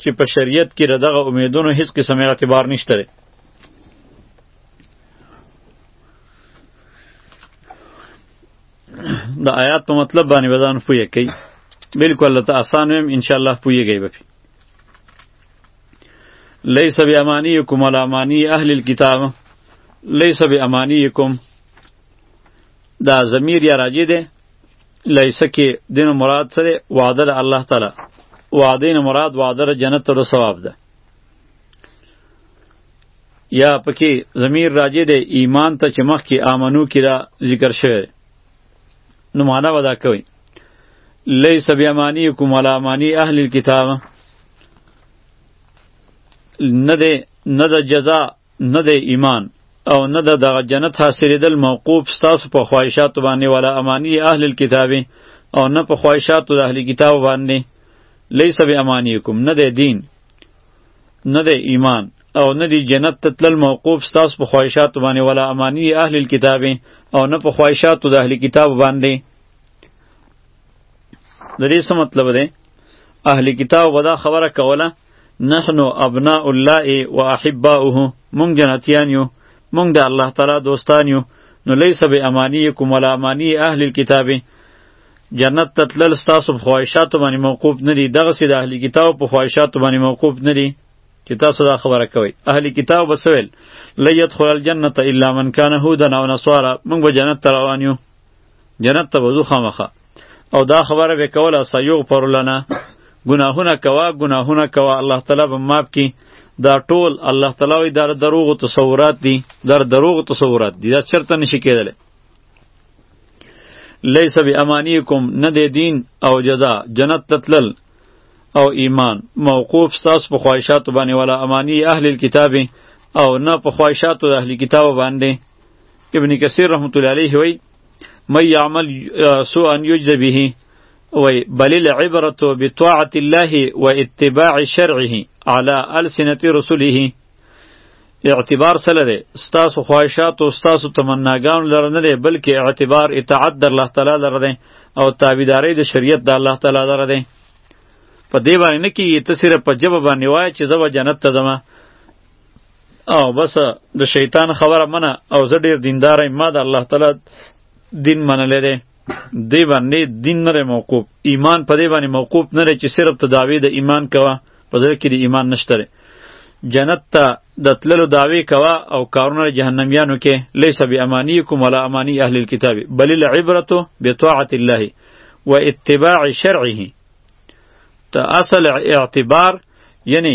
چې په شریعت کې د دغه امیدونو هیڅ قسم اعتبار نشته دی د آیات په مطلب باندې به ځان پوهه کوي بالکل الله ته آسان ویم ان شاء الله پوهیږئ به پی لیس بیامانیکم ولا امانی اهل الكتاب لیس بیامانیکم دا ضمیر یا راجی ده لیسه کې دین مراد سره وعده ده الله تعالی وعده نه مراد وعده ده جنت ته ثواب ده یا پکې ضمیر راجع ده ایمان ته چې مخکې امنو کې را ذکر شوی نو معنا ودا کوي لیس بیامانیکم ولا مانی اهل الكتاب نه ده نه ده جزا نه دی ایمان او نه د دغه جنت حاصلېدل موقوف ستاسو په خواهشاتو باندې ولا امانی اهل الكتاب او نه په خواهشاتو د اهل کتاب باندې لیس به امانیکم نه دی دین نه دی ایمان او نه دی جنت ته تلل موقوف ستاسو په خواهشاتو باندې ولا امانی اهل الكتاب او نه په خواهشاتو د اهل کتاب باندې د دې څه مطلب دی اهل کتاب ودا خبره کوله نحن ابناء الله و احباؤه مونږ جنتیان یو مونږ د الله تعالی دوستان یو نو لیس به امانیکم ولا امانی اهل الكتاب جنت تتلل ستاسو په خواهشاتو باندې موقوف نه دي دغه سي د اهل کتاب په خواهشاتو باندې موقوف نه دي چې تاسو دا خبره کوي اهل کتاب وسویل لیدخل الجنه الا من کان هودا او نصارا موږ به جنت ته روان یو جنت ته وځو خامخه او دا خبره به کوله سیغ پر لنا ګناهونه کوا ګناهونه کوا الله تعالی به ماف کی دا ټول الله تعالی وی در دروغ تصورات دي در دروغ تصورات دي دا چرته نشي کېدل لیس بی امانیکم نه دی دین او جزا جنت تتلل او ایمان موقوف ستاس په خواهشاتو باندې ولا امانی اهل الكتاب او نه په خواهشاتو د اهل کتاب باندې ابن کثیر رحمت الله علیه وی من یعمل سوءا یجز به وی بل العبرة بطاعة الله و اتباع شرعه على السنة رسوله اعتبار سره ده ستاسو خواهشات او ستاسو تمناګان لره نه ده بلکې اعتبار اطاعت در الله تعالی لره ده او تابعداري د شریعت د الله تعالی لره ده په دې باندې نه کیږي ته صرف په جبه باندې وای چې زه به جنت ته ځم او بس د شیطان خبره منه او زه ډیر دیندار یم ما د الله تعالی دین منلی دی دی باندې دین نه موقوف ایمان په دې باندې موقوف نه دی چې صرف ته دعوی د دا ایمان کوه په زړه کې د ایمان نشته دی جنت ته د تللو دعوی کوه او کارونه جهنمیانو کې لیس بی امانیکم ولا امانی اهل الكتاب بل العبرة بطاعت الله و اتباع شرعه ته اصل اعتبار یعنی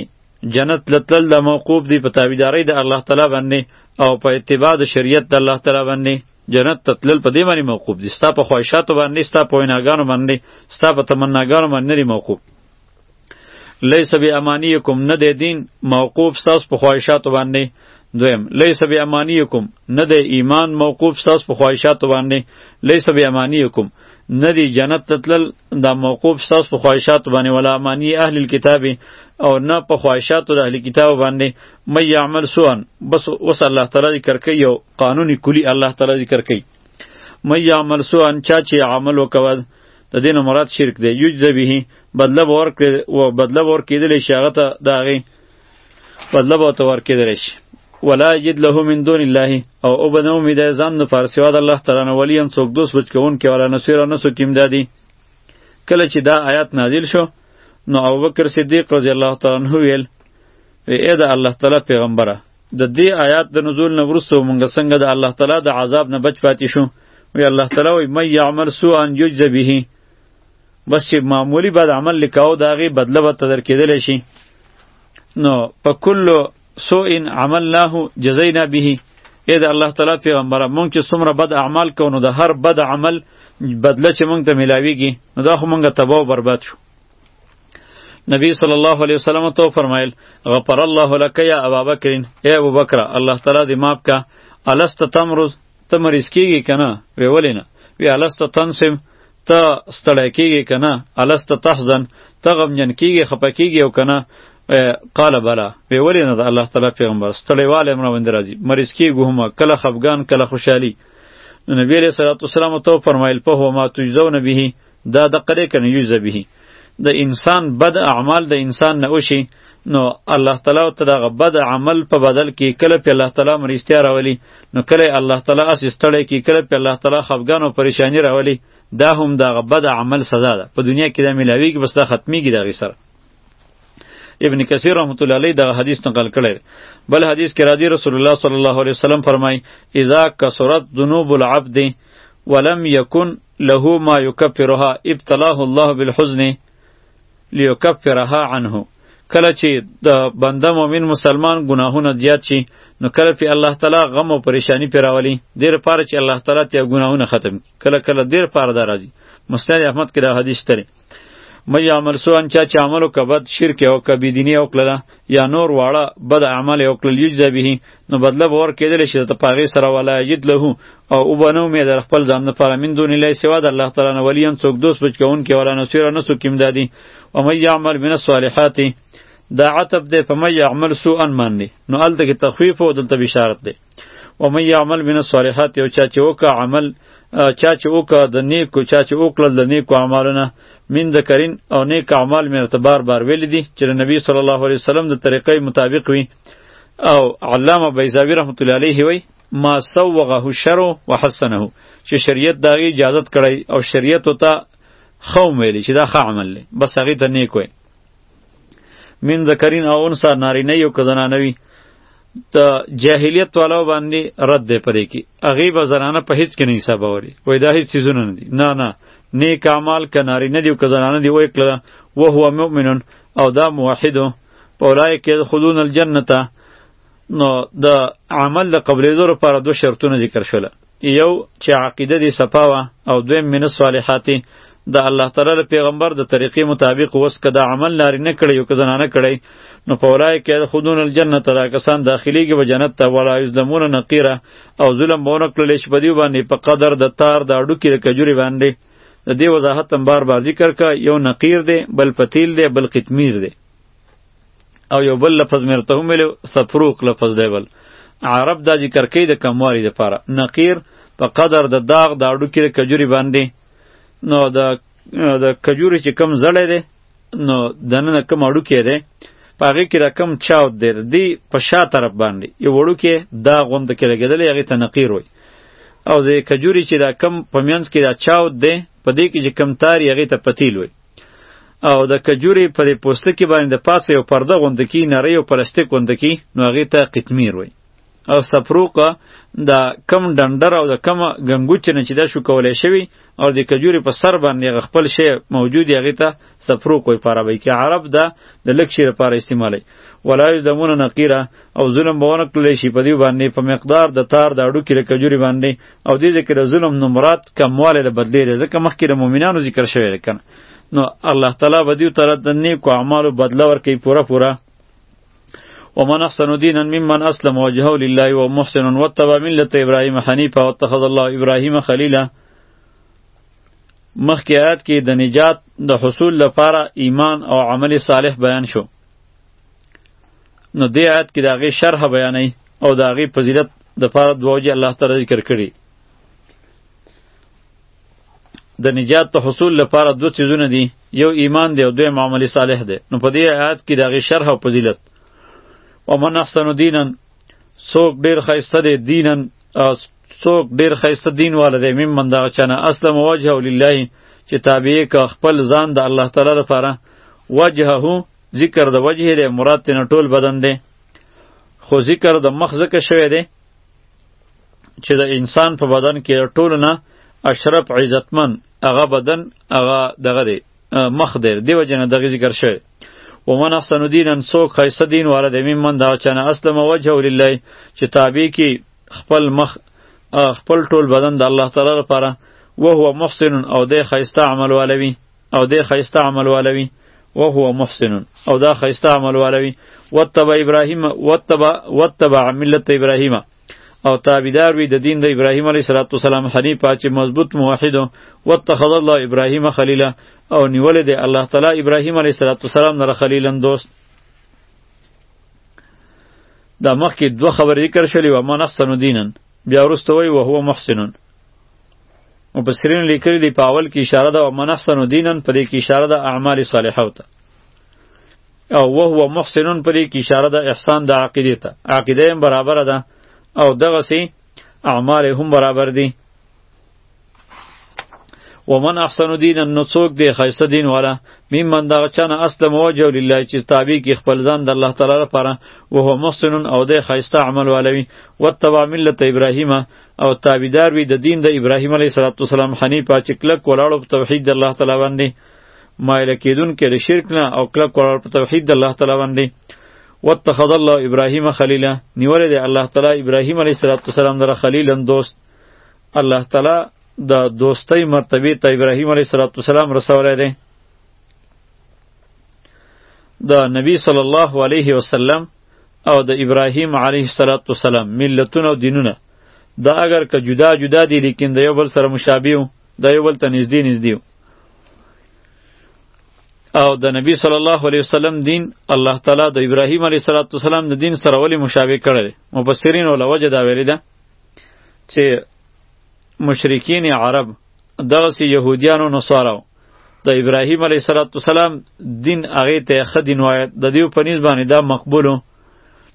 جنت لتل د موقوف دی په تابعداري د الله تعالی باندې او په اتباع د شریعت د الله تعالی باندې جنت تتلل په دې باندې موقوف دي ستا په خواهشاتو باندې ستا په ویناګانو باندې ستا په تمناګانو باندې لري موقوف لیس بی امانیکم نه د دین موقوف ساس په خواهشاتو باندې دویم لیس بی امانیکم نه د ایمان موقوف ساس په خواهشاتو باندې لیس بی امانیکم نه دی جنت تتلل دا موقوف ساس په خواهشاتو باندې ولا امانی اهل الكتاب او نه په خواهشاتو د اهل کتاب باندې مې یعمل سوان بس وس الله تعالی ذکر کوي یو قانوني کلی الله تعالی ذکر کوي مې یعمل سوان چا چې عمل وکول د دین مراد شرک دی یجز به بدله ور کړ او بدله ور کېدل شي هغه ته داغه بدله به ورته ورکېدلی شي ولا یجد له من دون الله او او به نه امید ځان د فارسیوا د الله تعالی نه ولیم څوک دوست بچ کوونکی ولا نصیر او نه څوک امدادي کله چې دا آیات نازل شو نو ابوبکر صدیق رضی الله تعالی عنه ویل وی اې د الله تعالی پیغمبره د دې آیات د نزول نه وروسته مونږ څنګه د الله تعالی د عذاب نه بچ پاتې شو وی الله تعالی وی مې یعمل سوءا یجز به بس چې معمولی بد عمل لکاو دا غي بدله به تدر کېدل شي نو په کل سوء عملناه جزینا به اې دا الله تعالی پیغمبر مونږ چې څومره بد اعمال کوو نو د هر بد عمل بدله چې مونږ ته ملاویږي نو دا خو مونږ تباہ او برباد شو نبی صلی الله علیه وسلم تو فرمایل غفر الله لك یا ابا بکر اے ابو بکر الله تعالی دې معاف کا الست تمرز تمرز کیږي کنه وی ولینه وی الست تنسم ته ستړی کېږې که نه الست تحزن ته غمجن کېږې خفه کېږې او که نه قال بلا وی ولې نه د الله تعالی پیغمبر ستړیوالی هم راباندې راځي مریض کېږو هم کله خفګان کله خوشحالي نو نبی علیه صلات وسلام ته وفرمایل په هو ما تجزون به دا دقه دی که نه یجزه به د انسان بد اعمال د انسان نه وشي نو الله تعالی ته دغه بد عمل په بدل کې کله په الله تعالی مرستیا راولي نو کله الله تعالی اس استړی کې کله په الله تعالی خفګان او پریشانی راولي دا هم دغه بد عمل سزا ده په دنیا کې دا ملاویږي بس دا ختمیږي دغه سره ابن کثیر رحمت الله علیه دا حدیث نقل کړی بل حدیث کې راځي رسول الله صلی الله علیه وسلم فرمای اذا کثرت ذنوب العبد ولم یکن له ما یکفرها ابتلاه الله بالحزن لیکفرها عنه کله چې د بنده مؤمن مسلمان ګناهونه زیات شي نو کله په الله تعالی غم او پریشانی پیراولي دیر پاره چې الله تعالی ته ګناهونه ختم کړي کله کله دیر پاره درازي مسند احمد کې دا حدیث تره مې یعمل سوان چا چې عمل وکړه بد شرک یې وکړه بېدیني یې وکړله یا نور واړه بد عمل یې وکړل یجزا به نو بدله به ورکېدلی شي ته په هغې سره ولا یجد له او وبه نه ومې د خپل ځان لپاره من دون الله سوا د الله تعالی نه ولي هم څوک دوست بچ کوونکی ولا نصیره نه څوک امدادي ومن یعمل من الصالحات دا عتب دی په مې یعمل سوءا باندې نو هلته کې تخویف او دلته بشارت دی و من یعمل من الصالحات یو چا چې وکړه عمل چا چې وکړه د نیکو چا چې وکړل د نیکو اعمالونه من ذکرین او نیک اعمال مې ورته بار بار ویلي دي چې د نبی صلی الله علیه وسلم د طریقې مطابق وي او علامه بیزاوی رحمت الله علیه وی ما سوغه شر وحسنه چې شریعت داغي اجازه کړی او شریعت ته خو ویلی چې دا ښه عمل دی بس هغه ته نیک وي من ذکرین او انسا نارینه یو که زنانه وي د جاهلیت والا باندې رد دی پرې کې هغه به زنانه په هیڅ کې نه حساب وری وای دا هیڅ چیزونه نه دي نه نه نیک اعمال کناری نه دی او زنانه دی وای کړه او هو مؤمن او دا موحد اولای کې خلون الجنته نو د عمل د قبلې زور پر دوه شرطونه ذکر شول یو چې عقیده دې صفا وه او دویم من الصالحات د الله تعالی له پیغمبر د طریقې مطابق وس که دا عمل لارې نه کړی او که زنانه کړی نو په ولای کې خودون الجنه دا کسان داخليږي به جنت ته ولا یظلمون نقیره او ظلم بونه کړل شي په دې باندې په قدر د تار د اډو کې د کجوري باندې د دې وضاحت هم بار بار ذکر کا یو نقیر دی بل پتیل دی بل قتمیر دی او یو بل لفظ مې ورته هم ویلو سفروق لفظ دی بل عرب دا ذکر کوي د کموالي دپاره نقیر په قدر د داغ د هډوکي د کجوري باندې نو د د کجوري چې کم زړی دی نو دننه کم هډوکی دی په هغې کې را کم چاود دی دی په شا طرف باندې یو وړوکی داغ غوند کې لګېدلی هغې ته نقیر وایي او د کجوري چې دا کم په منځ کې دا چاود دی په دې کې چې کم تار یې هغې ته پتیل وایي او د کجوري په دې پوستکي باندې د پاسه یو پرده غوند کی نری او پلاستیک غوند کی نو هغه ته قطمیر وای او سفروقه د کم ډندر او د کم غنګوچ نه چې دا شو کولای شوی او د کجوري په سر باندې خپل شی موجود هغه ته سفروق وای پاره وای کی عرب دا د لک شیر لپاره استعمالای ولا یذمون نقیره او ظلم بونه کړی شي په دې باندې په مقدار د تار د اډو کې کجوري باندې او دې ځای کې د ظلم نه مراد کموالی د بدلې دی ځکه مخکې د مؤمنانو ذکر شوی دی کنه نو الله تعالی به دیو تر د نیکو اعمالو بدله ورکوي پوره پوره ومن احسن دینا ممن اسلم وجهه لله ومحسن واتبع ملت ابراهیم حنیفا واتخذ الله ابراهیم خلیلا مخکې آیات کې د نجات د حصول لپاره ایمان او عمل صالح بیان شو نو دې آیات کې د هغې شرح بیانوي او د هغې فضیلت د پاره دوه وجې الله تعالی ذکر کړي د نجات ته حصول لپاره دوه چیزونه دي یو ایمان دی او دویم عمل صالح دی نو په دې آیات کې د هغې شرح او فضیلت ومن احسن دینا څوک ډېر ښایسته دی دینا څوک ډېر ښایسته دین والا دی ممن دغه چا نه اسلم وجهه لله چې تابع که خپل ځان د الله تعالی لپاره وجهه ذکر د وجهې دی مراد ترې ټول بدن دی خو ذکر د مخ ذکر شوی دی چې د انسان په بدن کې ټولو نه اشرف عزتمن هغه بدن هغه دغه دی مخ دی دیو جن دغه ذکر شوی ومن احسن دینا سوک خیسه دین والا د میمن دا چنه اسلم وجهه لله چې تابع کی خپل مخ خپل ټول بدن د الله تعالی لپاره وهو محسن او د خیسته عمل والوی او دی خیسته عمل والا وي وهو محسن او دا خیسته عمل والا وي وتبع ابراهیم وتبع وتبع ملت ابراهیم او تابعدار وي د دین د ابراهیم علیه صلوات والسلام حنیف چې مضبوط موحد او اتخذ الله ابراهیم خلیلا او نیولې دی الله تعالی ابراهیم علیه صلوات والسلام نه خلیلا دوست دا مخکې دوه خبرې ذکر شولې و ما نحسن دینن بیا وروسته وایي وهو محسنون مفسرین لیکلي دي په اول کې اشاره ده او من احسن دینا په دې کې اشاره ده اعمال صالحه ته او وهو محسن په دې کې اشاره ده احسان د عقیده ته عقیده هم برابر ده او دغه سي اعمال هم برابر دي ومن احسن دینا نو څوک دی خیسته دین والا ممن دغه چانه اسلم وجه لله چې تابع کی خپل ځان د الله تعالی لپاره وهو محسن او دی خیسته عمل والوي وتبع ملت ابراهیم او تابعدار وي د دین د ابراهیم علیه السلام حنیفه چې کلک ولاړو په توحید د الله تعالی باندې مایل کېدون کې د شرک نه او کلک ولاړو په توحید د الله تعالی باندې واتخذ الله ابراهیم خلیلا نیولې د الله تعالی ابراهیم علیه السلام در خلیلا دوست الله تعالی د دوستۍ مرتبه ته ابراهیم علیه السلام رسولای دی د نبی صلی الله علیه وسلم او د ابراهیم علیه السلام ملتونه او دینونه دا اگر که جدا جدا دي لیکن د یو بل سره مشابه وو د یو بل ته نږدې نږدې وو او د نبی صلی الله علیه وسلم دین الله تعالی د ابراهیم علیه السلام د دین سره ولې مشابه کړی دی مفسرین ولا وجه دا ویلې ده چې مشرکین عرب دغسې یهودیانو نصاراو د ابراهیم علیه السلام دین هغه ته ښه دین وای د دیو په نسبت باندې دا مقبولو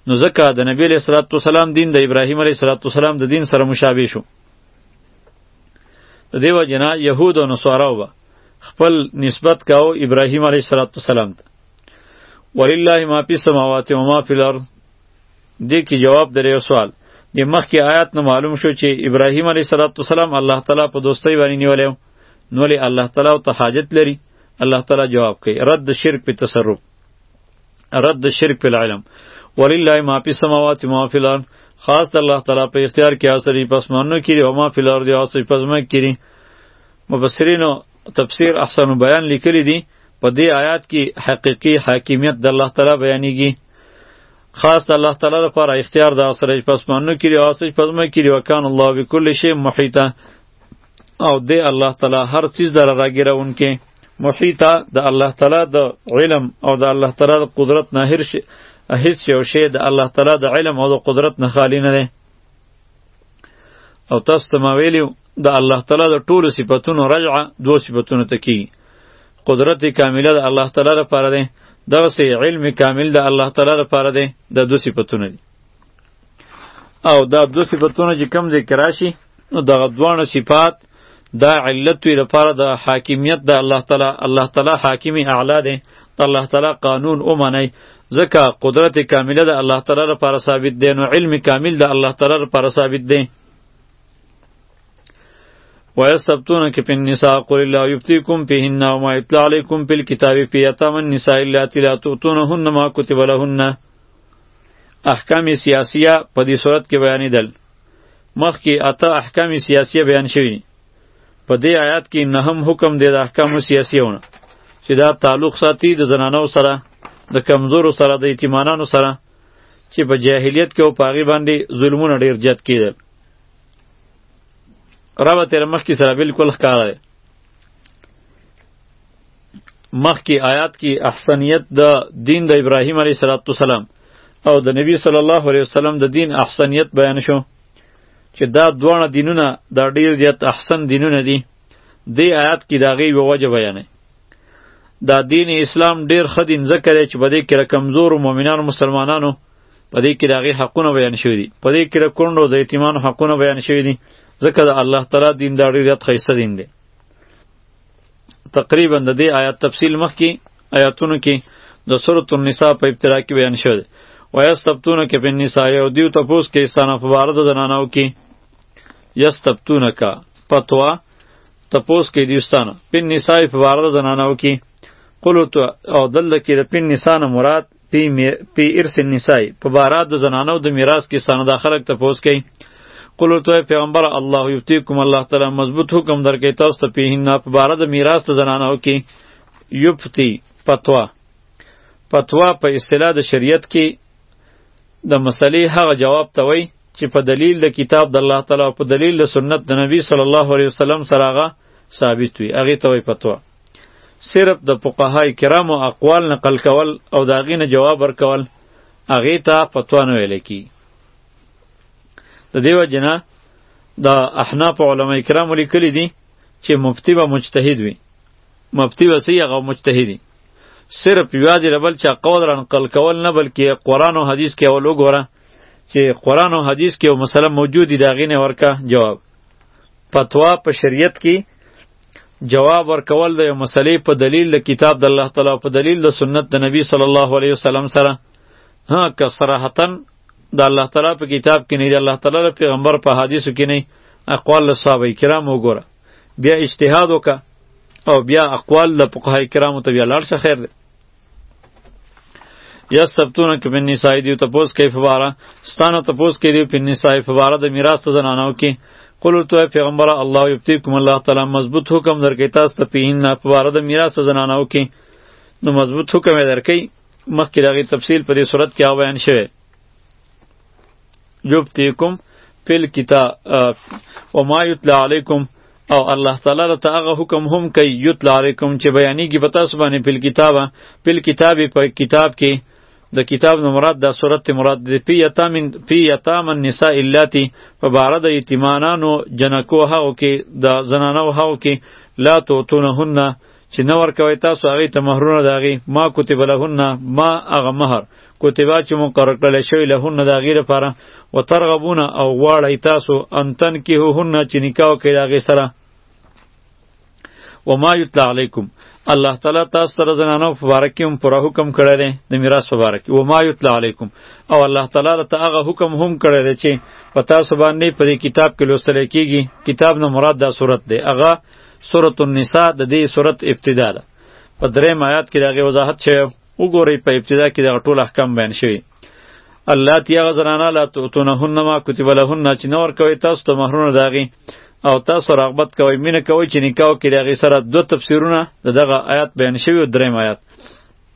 نو ځکه د نبی علیه السلام دین د ابراهیم علیه السلام د دین سره مشابه شو د دیو جنا یهود او نصارا وبا خپل نسبت کاو ابراهیم علیه السلام ته ولله ما فی السماوات و ما فی الارض دې کې جواب درې سوال د مخکې آیات نه معلوم شو چې ابراهیم علیه السلام الله تعالی په دوستۍ باندې نیولیو نو له الله تعالی ته حاجت لري الله تعالی جواب کوي رد شرک په تصرف رد شرک په علم ولله ما فی السماوات و ما فی الارض خاص د الله تعالی په اختیار کې اوسري پسمانو کې او ما فی الارض اوسري پسمه کې مبصرینو تفسیر احسن بیان لیکلی دی په دې آیات کې حقیقی حاکمیت د الله تعالی بیانېږي خاص د الله تعالی لپاره اختیار د اوسري پسمانو کې اوسري پسمه کې وکانه الله بكل شی محیطه او دی الله تعالی هر چیز در راګیرونکې محیطه د الله تعالی د علم او د الله تعالی د قدرت نه هر شي هیڅ یو شی د الله تعالی د علم او د قدرت نه خالی نه دی او تاسو ته ما ویلیو د الله تعالی د ټولو صفاتونو رجعه دوه صفاتونو ته کیږي قدرت کامله د الله تعالی لپاره دی دغسې علم کامل د الله تعالی لپاره دی د دوه صفاتونه دي او دا دو صفتونه چې کم ذکر راشي نو دغه دوانه صفات دا علت وی لپاره د حاکمیت د الله تعالی الله تعالی حاکم اعلی دی د الله تعالی قانون او منی ځکه قدرت کامله د الله تعالی لپاره ثابت دی نو علم کامل د الله تعالی لپاره ثابت دی ويستبتونك في النساء قل الله يبتيكم فيهن وما يتلى عليكم في الكتاب في يتامى النساء اللاتي لا تؤتونهن ما كتب لهن احکام سیاسیه په دې صورت کې بیانېدل مخکې اته احکام سیاسیه بیان شوي په دې آیات کې نهم حکم دی د احکامو سیاسیونه چې دا تعلق ساتي د زنانو سره د کمزورو سره د یتیمانانو سره چې په جاهلیت کې او په هغې باندې ظلمونه ډېر زیات کېدل ربط یې مخکې سره بلکل ښکاره دی مخکې آیات کې احسنیت د دین د ابراهیم علیه السلام او د نبی صلی الله علیه وسلم د دین احسنیت بیان شو چې دا دواړه دینونه دا ډیر زیات احسن دینونه دي دې آیات کې دا غي وجه بیانې دا دین اسلام ډیر ښه دین ځکه دی چې په دې کې کمزور مؤمنانو مسلمانانو په دې کې داغي حقونه بیان شوی دي په دې کې د کونډو د یتیمانو حقونه بیان شوی دي ځکه د الله تعالی دین دا ډیر زیات ښایسته دین دی تقریبا د دې آیات تفصیل مخکې آیاتونو کې د سورۃ النساء په ابتدا کې بیان شوی و یستبتون کې په نساء یو دیو تپوس کې استانه په بار د زنانو کې یستبتون کا پتوا تپوس کې دیوستانه په نساء په بار د زنانو کې قلت او دل کې د په نساء مراد پی می پی ارث النساء په بارا د زنانو د میراث کې ستانه د خلک ته پوس کوي قل تو پیغمبر الله یفتیکم الله تعالی مضبوط حکم درکې تاسو ته پیهن نه په بارا د میراث د زنانو کې یفتی فتوا فتوا په اصطلاح د شریعت کې د مسلې هغه جواب ته وای چې په دلیل د کتاب د الله تعالی او په دلیل د سنت د نبی صلی الله علیه وسلم سره هغه ثابت وي هغه ته وای فتوا صرف د فقهای کرامو اقوال نقل کول او د هغې نه جواب ورکول هغې ته فتوا نه ویل کي د دې وجې نه د احناف علما کرامو لیکلي دي چې مفتی به مجتهد وي مفتی به څه هغه مجتهد وي صرف یوازې د بل چا قول را نقل کول نه بلکې قرآن او حدیث کې اول وګوره چې قرآن او حدیث کې یو مسله موجود دي د هغې نه ورکه جواب فتوا په شریعت کې جواب ورکول د یو مسلې په دلیل د کتاب د الله تعالی په دلیل د سنت د نبی صلی الله علیه وسلم سره ها که صراحتا د الله تعالی په کتاب کې نه د الله تعالی د پیغمبر په حدیثو کې نه اقوال له صحابه کرام وګوره بیا اجتهاد وکړه او بیا اقوال د فقهای کرامو ته بیا لاړ شه خیر دی یا سبتونه کې په نساء دی ته پوس کیف بارا ستانه ته پوس کې دی په نساء فبارا د میراث ته زنانو کې قل تو پیغمبر الله یبتیکم الله تعالی مضبوط حکم درکې تاسو ته په ان فبارا د میراث ته زنانو کې نو مضبوط حکم درکې مخکې دغه تفصیل په دې صورت کې بیان شوی یبتیکم فل کتاب او ما یتلا علیکم او الله تعالی را ته هغه حکم هم کوي یتلا علیکم چې بیانېږي په تاسو باندې فل کتابه فل کتاب په کتاب کې د کتاب نو مراد د صورت مراد دی پی یتام پی یتام النساء الاتی په بار د یتیمانانو جنکو هاو کې د زنانو هاو کې لا تو تونهن چې نه ورکوي تاسو هغه ته مہرونه داغي ما کتب لهن ما هغه مہر کتبا چې مقرر کړل شوی لهن داغي لپاره وترغبون او غواړی تاسو انتن کې هوهن چې نکاح کوي داغي سره و ما یتلا علیکم الله تعالی تاسو سره زنانو په باره کې هم پوره حکم کړی دی د میراث په باره کې و ما یتلا علیکم او الله تعالی ته هغه حکم هم کړی دی چې په تاسو باندې په دې کتاب کې لوستل کیږي کتاب نه مراد دا صورت دی هغه سورۃ النساء د دې سورۃ ابتدا ده په دریم آیات کې دغه وضاحت شوی وګورئ په ابتدا کې دغه ټول احکام بیان شوی الله تیا غزرانا لا توتونهن ما کتب لهن چې نور کوي تاسو ته مہرونه داغي او تاسو رغبت کوئ مینه کوئ چې نکاح کې دغه سره دوه تفسیرونه دغه آیات بیان شوی دریم آیات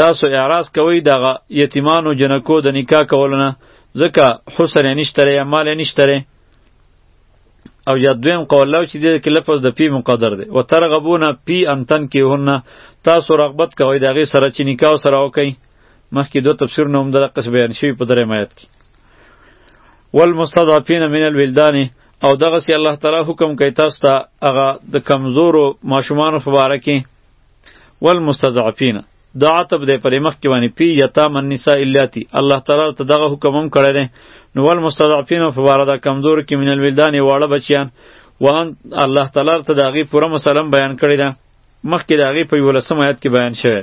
تاسو اعراض کوئ دغه یتیمانو جنکو د نکاح کولو نه ځکه حسن یې نشته یا مال یې نشته او یا دویم قول لو چې دې کې لفظ د پی مقدر دی و ترغبون پی انتن کې هونه تاسو رغبت کوئ د هغې سره چې نکاح سره وکئ مخکې دوه تفسیرونه هم دغه قسم بیان شوي په درېیم ایت کې والمستضعفین من الولدان او دغه سي الله تعالی حکم کوي تاسو ته هغه د کمزورو ماشومانو په باره کې والمستضعفین دا عتب دی پرې مخکې باندې پی یتام النساء الاتی الله تعالی ته دغه حکم هم کړی دی نو والمستضعفین په باره دا کمزور کې من الولدان واړه بچیان وان الله تعالی ته د هغې پوره مسلم بیان کړی ده مخکې د هغې په یولسم آیت کې بیان شوی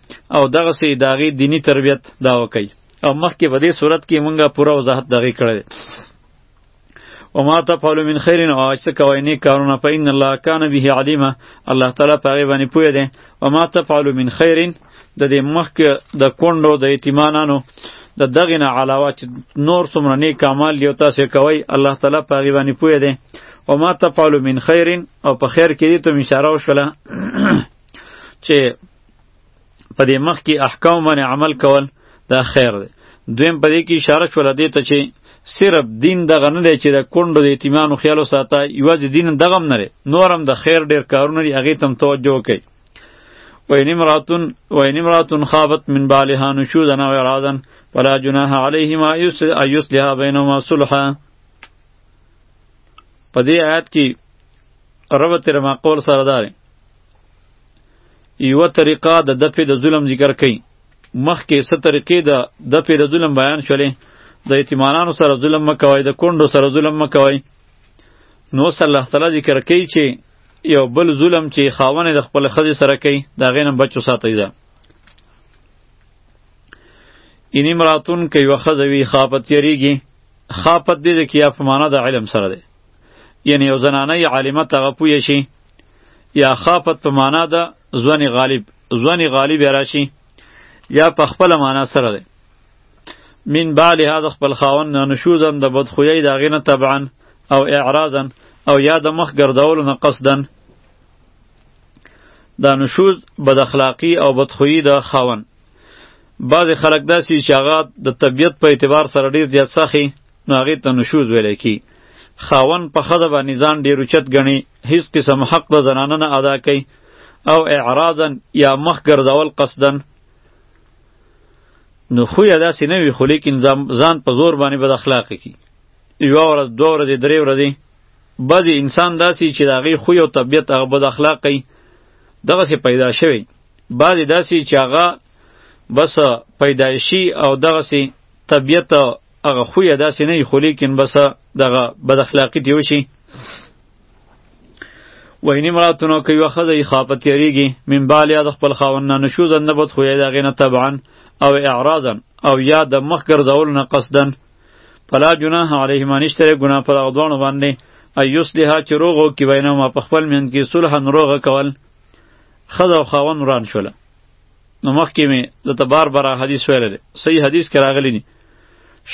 او دغه سي داغي دینی تربیت دا وکي او مخکې په دې صورت کې مونږه پوره وضاحت دغه کړی او ما تفعل من خیر او اچ کوي نه کارونه په ان الله کان به علیمه الله تعالی په غیبه نه پوی دی او ما تفعل من خیر د دې مخکې د کونډو د یتیمانانو د دغه نه علاوه چې نور څومره نیک کمال یو تاسو کوي الله تعالی په غیبه نه پوی دی او ما تفعل من خیر او په خیر کې دې ته اشاره وشوله چې په دې مخ کې احکام باندې عمل کول دا خیر دی دویم په دې کې اشاره شوله دې ته چې صرف دین دغه نه دی چې د کونډو د یتیمانو خیال وساته یوازې دین دغه هم نه دی نور هم د خیر ډیر کارونه دي هغې ته هم توجه وکړئ وین امراتون وین امراتون خابت من بالها نشوزا او اعراضا فلا جناح علیهما ان یصلح بینهما صلحا په دې آیات کې رب تیر ما قول سره داري یوه طریقه د دفع د ظلم ذکر کوي مخکې څه طریقې د دفع د ظلم بیان شولې د یتیمانانو سره ظلم مه کوئ د کونډو سره ظلم مه کوئ نو اوس الله تعالی ذکر کوي چې یو بل ظلم چې خاوند د خپل ښځې سره کوي د هغې نه بچو ساتئ ده ان امراتون که یوه ښځه وي خاپت یریږي خاپت دې د کیا په معنا د علم سره دی یعنی یو زنانه یې عالمه ته هغه پوه شي یا خافت په معنا ده ځوان غالب ځوان غالب راشي یا په خپل معنا سره ده من بعد هذا خپل خاون نه نشوزن د بدخویی دا غینه طبعا او اعراضا او یا د مخ ګرځول نه قصدن دا نشوز بد اخلاقی او بدخویی د خاون بعض خلک داسې چې هغه د طبیعت په اعتبار سره ډیر زیات سخی نو هغې ته نشوز ویلی کی خاون په ښځه باندې ځان ډېر اوچت ګڼي هیڅ قسم حق د زنانه نه ادا کوي او اعراضا یا مخ ګرځول قصدن نو خو یا داسې نه وي خو لیکن ځان په زور باندې بد اخلاق کی یو ورځ دوه ورځې درې ورځې بعضې انسان داسې چې د هغې خوی او طبیعت هغه بد اخلاق کوي دغسې پیدا شوی بعضې داسې چې هغه بس پیدایشي او دغسې طبیعت هغه خو یې داسې نه خو لیکن بس دغه بد اخلاقی دی وشي ویني مراتونو کوي وخذ یې خاپه تیریږي من بالیا د خپل خاون نه نشوزن نه بد خو یې دغه نه طبعا او اعراضا او یا د مخ ګرځول نه قصدا فلا جناح علیهما نشته ګناه پر هغه دواړو باندې ایوس لها چې روغ او کې وینه ما په خپل مند کې صلح نروغه کول خزه او خاون وران شوله نو مخکې مې د تبار برا حدیث ویل صحیح حدیث کې راغلی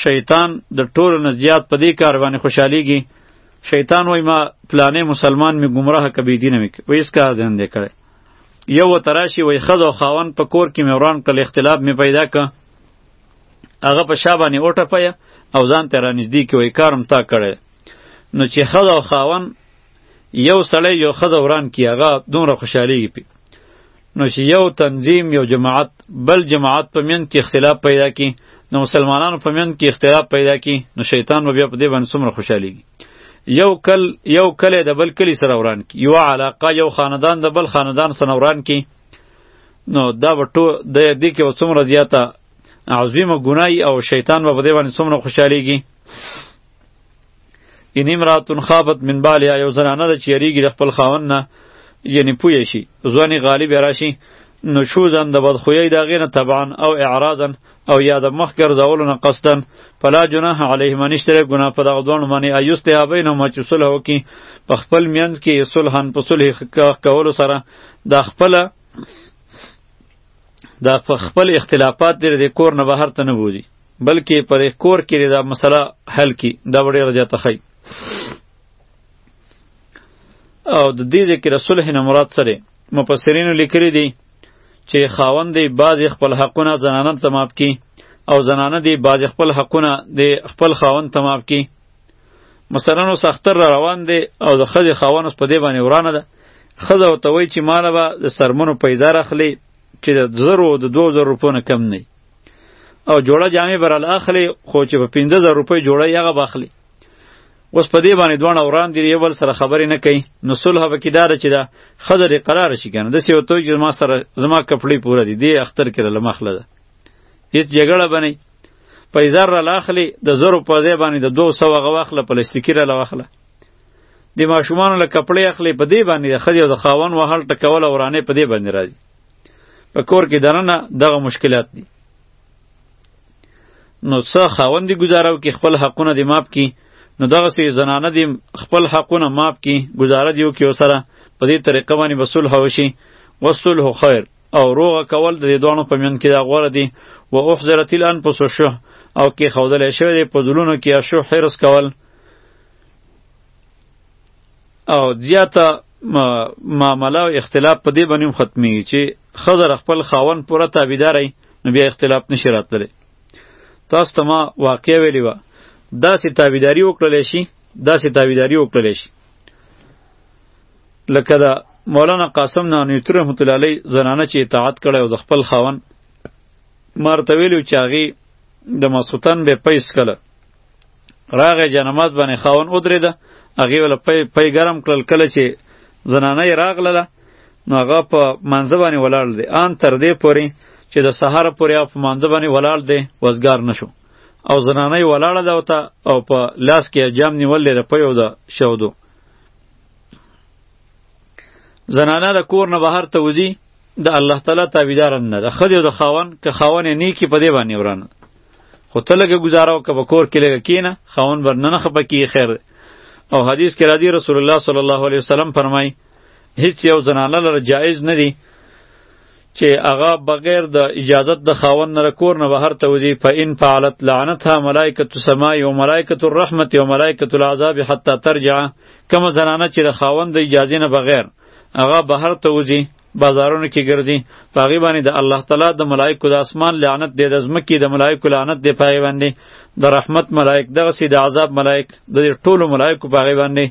شیطان د ټولو نه زیات په دې کار باندې خوشحالیږي شیطان وای ما پلانې مسلمان می گمراه کبي دین می وای اس کار دین دې کړي یو تراشی وای خز او خاون په کور کې موران کل اختلاف می پیدا ک هغه په شابانه اوټه پیا او ځان ته رانږدې کې وای کارم تا کړي نو چې خز او خاون یو سړی یو خز وران کی هغه دومره خوشحالیږي نو چې یو تنظیم یو جماعت بل جماعت په میند کې اختلاف پیدا کی نو مسلمانانو په میند کې اختلاف پیدا کی نو شیطان به بیا په دې باندې څومره خوشحالېږي یو کل یو کلی د بل کلی سره وران کی یو علاقه یو خاندان د بل خاندان سره وران کی نو دا به ټو د دې کې څومره زیاته عظیمه ګنای او شیطان به په دې باندې څومره خوشحالېږي ان امراتون خافت من بالیا یو زنانه ده چې یریږي د خپل خاوند نه یعنی پوه شي ځواني غالب راشي نشوزا د بدخویی د غینه طبعا او اعراضا او یا د مخ ګرځولو نه قصدن فلا جناح علیهما نشتره ګناه په دغه دوه معنی ایست یا بینهما چې صلح وکي په خپل میانځ کې صلحن په صلح کولو سره د خپل د خپل اختلافات لري د کور نه بهر ته نه بوزي بلکې پر کور کې دا مسله حل کی دا وړي رجا تخی او د دې ذکر صلح نه مراد سره مفسرین لیکلي دي چې خاوند دی باز خپل حقونه زنانه ته معاف کی او زنانه دی باز خپل حقونه د خپل خاوند ته معاف کی مثلا نو سختر را روان دی او د خځې خاوند اوس په دې باندې ورانه ده خزه او توي چې مال به د سرمنو پیدا راخلی چې د زرو د 2000 روپو نه کم نه او جوړه جامې برال اخلي خو چې په 15000 روپۍ جوړه یغه باخلي اوس په دې باندې دوه اوران دی یو بل سره خبرې نه کوي نو صلح به کیدار چې دا خزر قرار شي کنه د سیو توګ ما سره زما کپړې پوره دي دی اختر کړه لمخله ده هیڅ جګړه بنئ په زر را لاخلی د زرو په ځای باندې د 200 غو واخله پلاستیکی را لاخله د ماشومان له کپړې اخلي په دې باندې د خځې او د خاون وهل ټکول ورانه په دې باندې راځي په کور کې دننه دغه مشکلات دي نو څه خاوندې گزارو کې خپل حقونه دې ماپ کی نو دغه سي زنانه دې خپل حقونه ماپ کی گزاره دیو کې وسره په دې طریقه باندې وصول هوشي وصول هو خیر او روغ کول د دې دوانو په من کې دا غوړه دي و احذرت الانفس شه او کې خودل شوی په ځلونو کې شو حرس کول او زیاته معامله او اختلاف په دې باندې ختمي چې خزر خپل خاون پوره تابعداري نو بیا اختلاف نشي راتللی تاسو ته ما واقع ویلی و داسې تابعداري وکړلی شي داسې تابعداري وکړلی شي لکه دا مولانا قاسم نانیوتر رحمت الله علیه زنانه چې اطاعت کړی او د خپل خاون مارته ویلو چې هغې د ماسوتن به پیس کله راغې جنماز باندې خاون ودرې ده هغه ول پي پي ګرم کړل کله چې زنانه یې راغله نو هغه په منځ باندې ولاړ دی ان تر دې پوري چې د سهار پوري په منځ باندې ولاړ دی وزګار نشو او زنانه یې ولاړه ده وته او په لاس کې جام نیولې ده په یو ده شودو زنانه د کور نه بهر ته وځي د الله تعالی تابعدار نه ده خځه د خاون که خاون نیکی په دی باندې ورانه خو ته لږه گزاره وکړه په کور کې لږه کینه خاون بر نه خپه کیږي خیر دی او حدیث کې راځي رسول الله صلی الله علیه وسلم فرمایي هیڅ یو زنانه لره جایز نه دی چې هغه بغیر د اجازت د خاون نه کور نه بهر ته وځي فإن فعلت لعنتها ملائکة السماء و ملائکة الرحمة و ملائکة العذاب حتی ترجع کومه زنانه چې د خاون د اجازې نه بغیر هغه بهر ته وځي بازارونو کې ګرځي په هغې باندې د الله تعالی د ملایکو د اسمان لعنت دی د ځمکې د ملایکو لعنت دی په هغې باندې د رحمت ملایک دغسې د عذاب ملایک د دې ټولو ملایکو په هغې باندې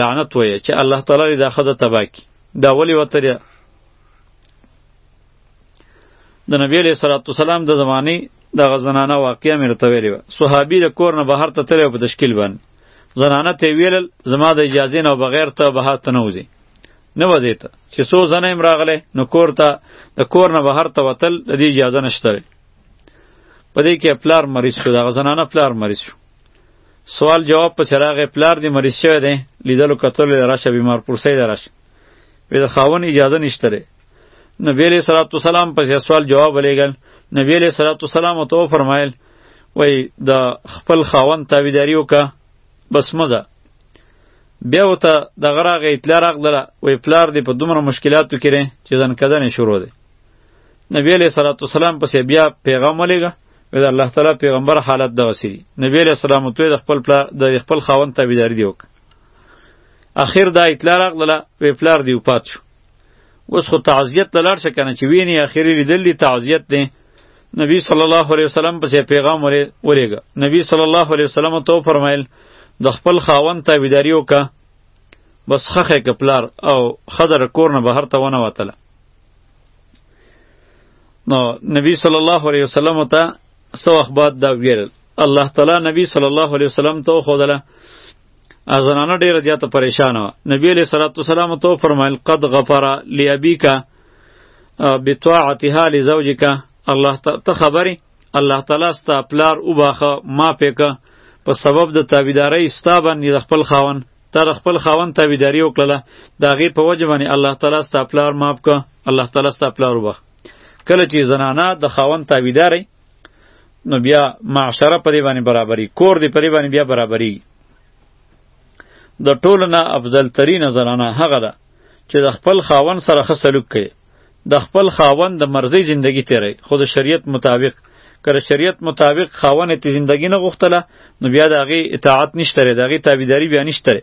لعنت وایي چې الله تعالی دې دا ښځه تباه کړي دا ولې ورته د نبی علیه صلات وسلام د زمانې دغه زنانه واقعه مې ورته ویلې وه صحابي د کور نه بهر ته تللی په تشکیل باندې زنانه ته یې ویلل زما د اجازې نه بغیر ته بهر ته نه وځې نه وځې ته چې څو ځنه هم راغلی نو کور ته د کور نه بهر ته وتل د دې اجازه نشته دی په دې کې پلار مریض شو دغه زنانه پلار مریض شو سوال جواب په چراغې پلار دې مریض شوی دی لیدلو کتلو یې راشه بیمار پرسۍ دی راشه بې د خاون اجازه نشته دی نبی علیه صلات وسلام پسې سوال جواب ولیږل نبی علیه صلات وسلام ورته وفرمایل وایي د خپل خاون تابعداري وکړه بس مزه بیا وته دغه راغی اطلاع راغله وی پلار دی په دومره مشکلاتو کې چې ځان کدنې شروع دی نبی علیہ الصلوۃ والسلام پسې بیا پیغام ولېګا وی دا الله تعالی پیغمبر حالت دا وسی نبی علیہ السلام ته د خپل پلار د خپل خاوند تابعدار دی وک اخر دا اطلاع راغله وی پلار دی وپات شو اوس خو تعزیت لاله شکنه چې ویني اخیری لیدل دی تعزیت دی نبی صلی الله علیه وسلم پسې پیغام ورېګه نبی صلی الله علیه وسلم تو فرمایل د خپل خاوند تابعداري وکړه بس خخه کپلار او خضر کور نه بهر ته ونه وتله نو نبی صلی الله علیه وسلم ته سو اخبات دا ویل الله تعالی نبی صلی الله علیه وسلم ته خودله ازنانه ډیره زیاته پریشانه نبی علیہ الصلوۃ والسلام ته فرمایل قد غفر لابیک بطاعتها لزوجک الله ته خبرې الله تعالی ستا پلار وباخه ما پېکه په سبب د تابعدارۍ ستا باندې د خپل خاون تا د خپل خاون تابعداري وکړله د هغې په وجه باندې الله تعالی ستا پلار معاف که الله تعالی ستا پلار وبخ کله چې زنانه د خاون تابعداري نو بیا معاشره په دې باندې برابري کور دې په دې باندې بیا برابري د ټولو نه افضل ترینه زنانه هغه ده چې د خپل خاون سره ښه سلوک کوي د خپل خاون د مرزي زندگی تیری خو د شریعت مطابق که د شریعت مطابق خاون ته زندگی نه غوښتله نو بیا د هغې اطاعت نشته دی د هغې تابعداري بیا نشته دی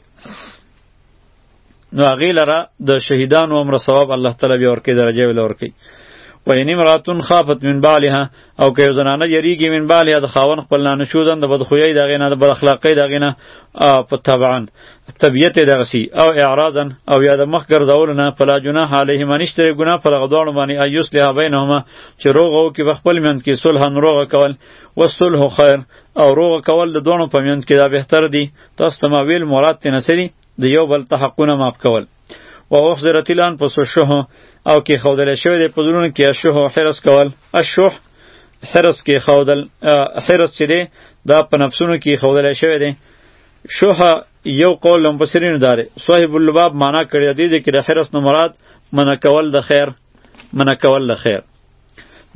نو هغې لره د شهیدانو عمر ثواب الله تعالی بیا ورکوي درجه یې ورکوي و ان امراتون خافت من بعلها او که یو زنانه یریږي من بالها د خاون خپل نه نشوزن د بدخویۍ دغې نه د بد اخلاقۍ دغې نه په طبعا طبیعت یې دغسي او اعراضا او یا د مخ ګرځولو نه فلا جناح علیهما نشته یې ګناه په دغه دواړو باندې ان یصلح بینهما چې روغه وکړي په خپل منځ کې صلحا روغه کول والصلح خیر او روغه کول د دواړو په منځ کې دا بهتر دي تاسو ته ما ویل مراد ترې نه څه دي د یو بل ته حقونه معاف کول و اخذرت الانفس الشح او کې خودل شوی دی په زړونو کې الشح حرس کول الشح حرس کې خودل حرس چې دی دا په نفسونو کې خودل شوی دی شح یو قول لم بصرین داره صاحب اللباب معنا کړی دی چې د حرس نه مراد من کول د خیر من کول د خیر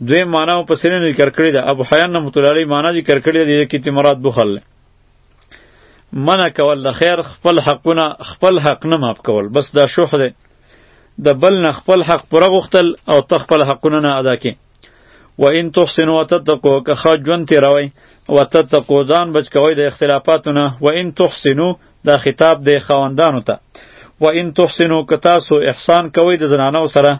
دوی معنا په سرین ذکر کړی ده ابو حیان نه متلالی معنا ذکر کړی دی چې مراد بخل منع کول د خیر خپل حقونه خپل حق نه ماف کول بس دا شوح دی د بل نه خپل حق پوره غوښتل او ته خپل حقونه نه ادا کې و ان تحسنوا وتتقوا که ښه ژوند تېروئ وتتقوا ځان بچ کوئ د اختلافاتو نه و ان تحسنوا دا خطاب دی خاوندانو ته و ان تحسنوا که تاسو احسان کوئ د زنانو سره